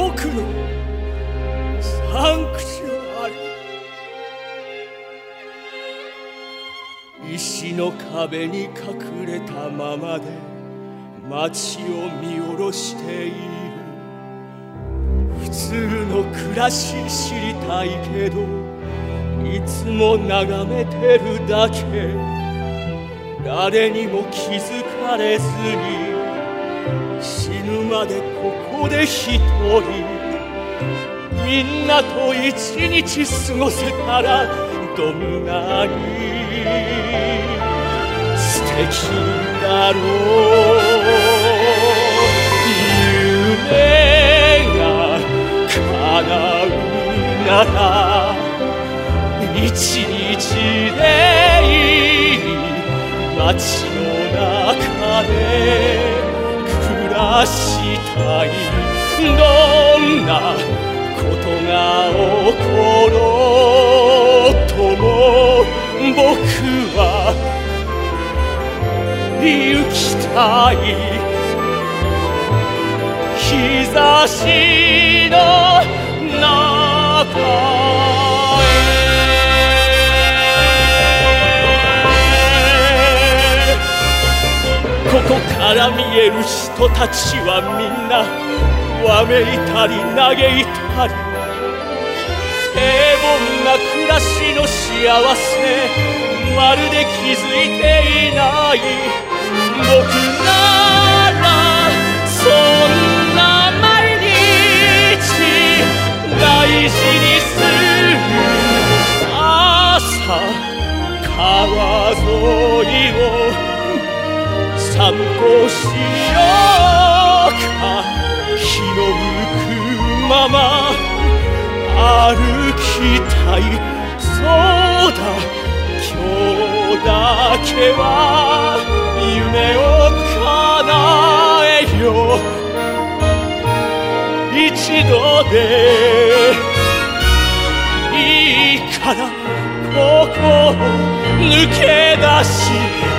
僕のサンクチュアリ。石の壁に隠れたままで街を見下ろしている。普通の暮らし知りたいけどいつも眺めてるだけ。誰にも気づかれずに死ぬまでここで一人みんなと一日過ごせたらどんなに素敵だろう。夢が叶うなら一日でいい。街の中でしたいどんなことが起ころうとも僕は行きたい日差しの中こから見える人たちはみんなわめいたり嘆いたり平凡な暮らしの幸せまるで気づいていない。僕ならそんな毎日大事にする朝川沿いを散歩しようか気の向くまま歩きたい。そうだ今日だけは夢を叶えよう。一度でいいからここを抜け出し。